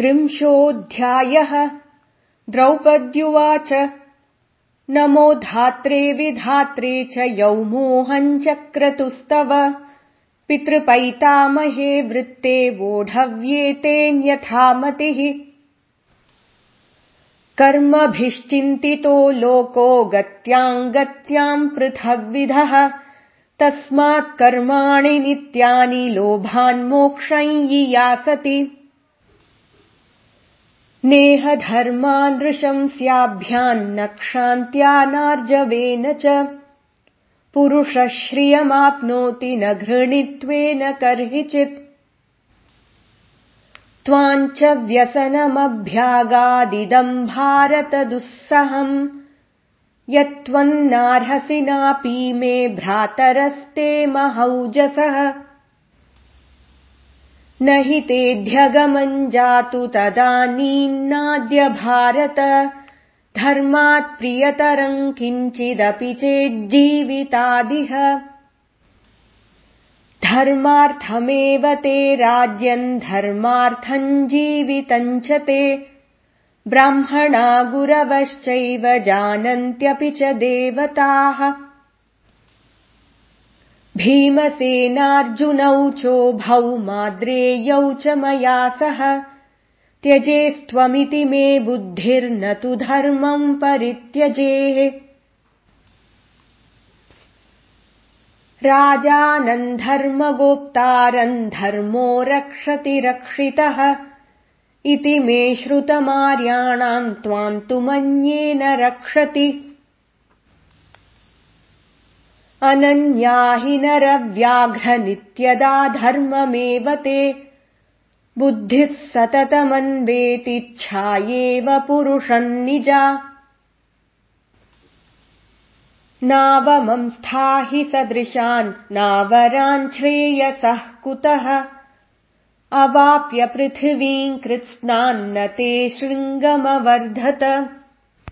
त्रिंशोऽध्यायः द्रौपद्युवाच नमो धात्रे विधात्रे च यौमोहम् चक्रतुस्तव पितृपैतामहे वृत्ते वोढव्येतेऽन्यथा मतिः कर्मभिश्चिन्तितो लोको गत्याम् गत्याम् पृथग्विधः। तस्मात् कर्माणि नित्यानि लोभान्मोक्षम् यासति नेह धर्मान्दृशंस्याभ्यान्न क्षान्त्यानार्जवेन च। पुरुषः श्रियमाप्नोति न घृणित्वेन कर्हिचित्। त्वाञ्च व्यसनमभ्यागादिदम् भारत दुःसहम् यत्त्वन्नार्हसि नापि मे भ्रातरस्ते महौजसः न हि तेऽध्यगमम् जातु तदानीन्नाद्य भारत। धर्मात् प्रियतरम् किञ्चिदपि चेज्जीवितादिह। धर्मार्थमेव ते राज्यम् धर्मार्थम् जीवितम् च ते। ब्राह्मणा गुरवश्चैव जानन्त्यपि च देवताः भीमसेनार्जुनौ चोभौ माद्रेयौ च मया सह। त्यजेस्त्वमिति मे बुद्धिर्न तु धर्मम् परित्यजेः। राजानम् धर्मगोप्तारम् धर्मो रक्षति रक्षितः। इति मे श्रुतमार्याणाम् त्वाम् तु मन्येन रक्षति अनन्या हि नरव्याघ्रनित्यदा धर्ममेव ते। बुद्धिः सततमन्वेतिच्छायेव पुरुषम् निजा। नावमंस्था हि सदृशान् नावरान् श्रेयसः कुतः? अवाप्य पृथिवीम् कृत्स्नान्न ते शृङ्गमवर्धत